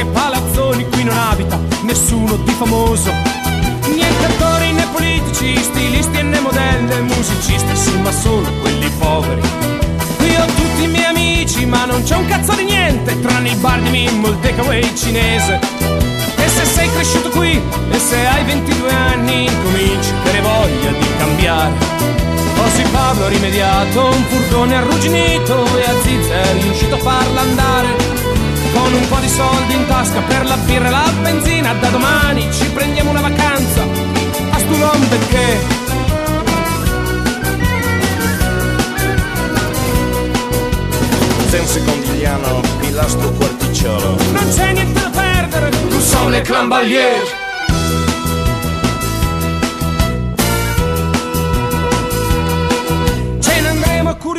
e palazzoni qui non abita nessuno di famoso. Niente attori né politici, stilisti né modelli né musicisti, sì ma solo quelli poveri. Qui ho tutti i miei amici ma non c'è un cazzo di niente, tranne il bar di Mimmo, il takeaway cinese. E se sei cresciuto qui e se hai 22 anni cominci a voglia di cambiare. Così Pablo ha rimediato, un furgone arrugginito e a Zizza è riuscito a farla andare. Con un po' di soldi in tasca per la birra e la benzina, da domani ci prendiamo una vacanza a Stulon perché Senza Condigliano, pilastro quarticciolo. non c'è niente da perdere. Tu sono le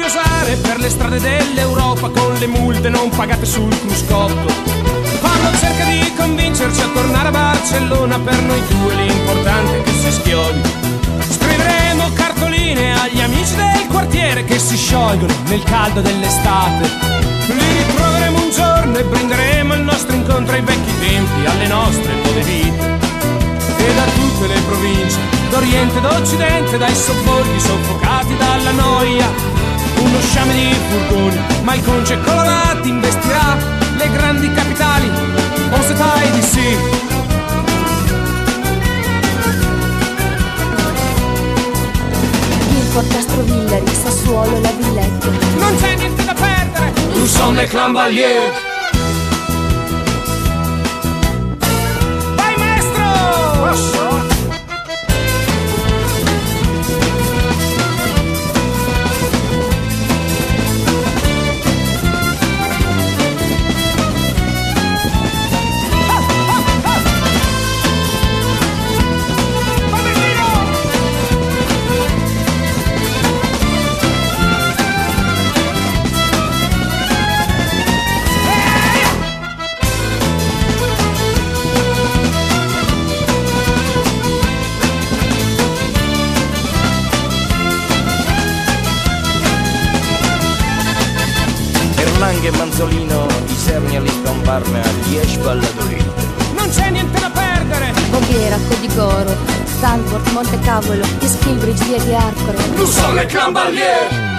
curiosare per le strade dell'Europa con le multe non pagate sul cruscotto. Pablo cerca di convincerci a tornare a Barcellona, per noi due l'importante è che si schiodi. Scriveremo cartoline agli amici del quartiere che si sciolgono nel caldo dell'estate. Li ritroveremo un giorno e brinderemo il nostro incontro ai vecchi tempi, alle nostre nuove vite. E da tutte le province, d'Oriente e d'Occidente, dai sobborghi soffocati dalla noia. Uno sciame di furgoni, malconci e colorati investirà le grandi capitali, o se tai di sì. Ilford, Castrovillari, Sassuolo, La Villette. Non c'è niente da perdere, tu sono le clambalier. Erlanghe e Manzolino, i serni all'iscomparne a 10 ballatori. Non c'è niente da perdere! Voghera, Codigoro, Stanford, Montecavolo, East Kilbridge, Via di Arcoro. Tu sono le clambalier!